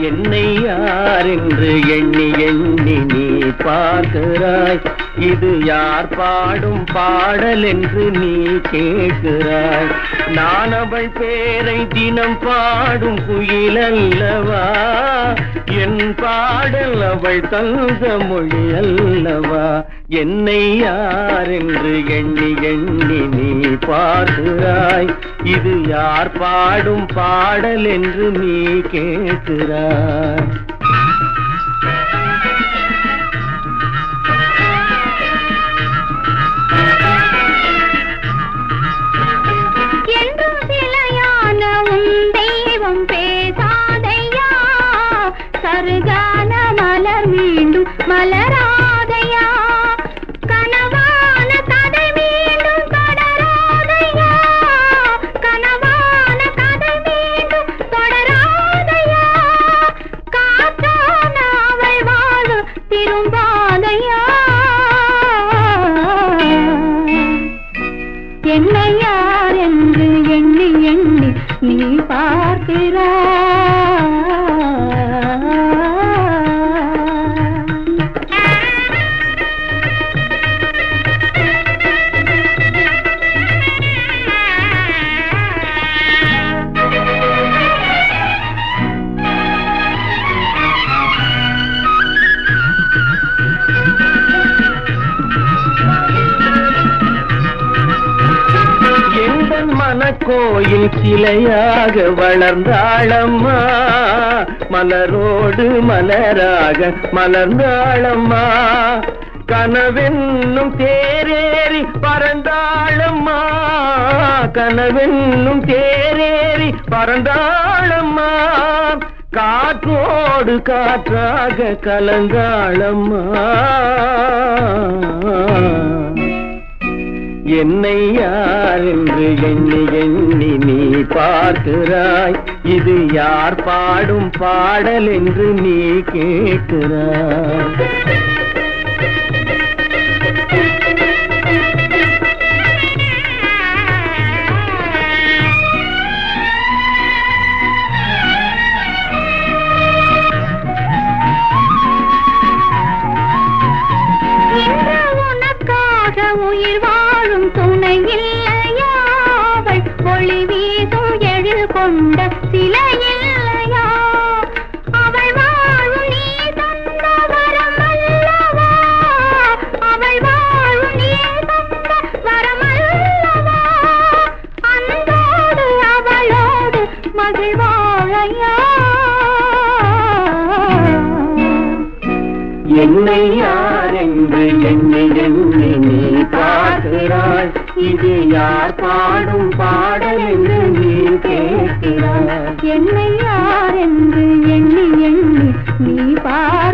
என்னை யார் என்று எண்ணி எண்ணி நீ பார்க்கிறாய்? இது யார் பாடும் பாடல் என்று நீ கேட்கிறாய்? நான் அவள் பேரை தினம் பாடும் குயில் அல்லவா? என் பாடல் அவள் தந்த மொழி அல்லவா? என்னை யார் என்று எண்ணி எண்ணி நீ பார்க்கிறாய். இது யார் பாடும் பாடல் என்று நீ கேட்கிறாய். என்னை யார் என்று எண்ணி எண்ணி நீ பார்க்கிறாய் எங்கள் கோயில் சிலையாக வளர்ந்தாளம்மா. மலரோடு மலராக மலர்ந்தாளம்மா. கனவென்னும் தேரேறி பறந்தாளம்மா. கனவென்னும் தேரேறி பறந்தாளம்மா. காற்றோடு காற்றாக கலந்தாளம்மா. என்னை யார் என்று எண்ணி எண்ணி நீ பார்க்கிறாய். இது யார் பாடும் பாடல் என்று நீ கேட்கிறாய். என்னை யார் என்று என்னை எண்ணி நீ பார்க்கிறாய் இது யார் பாடும் பாடல் என்று நீ கேட்கிறாய்? என்னை யார் என்று எண்ணி எண்ணி நீ பார்க்கிறாய்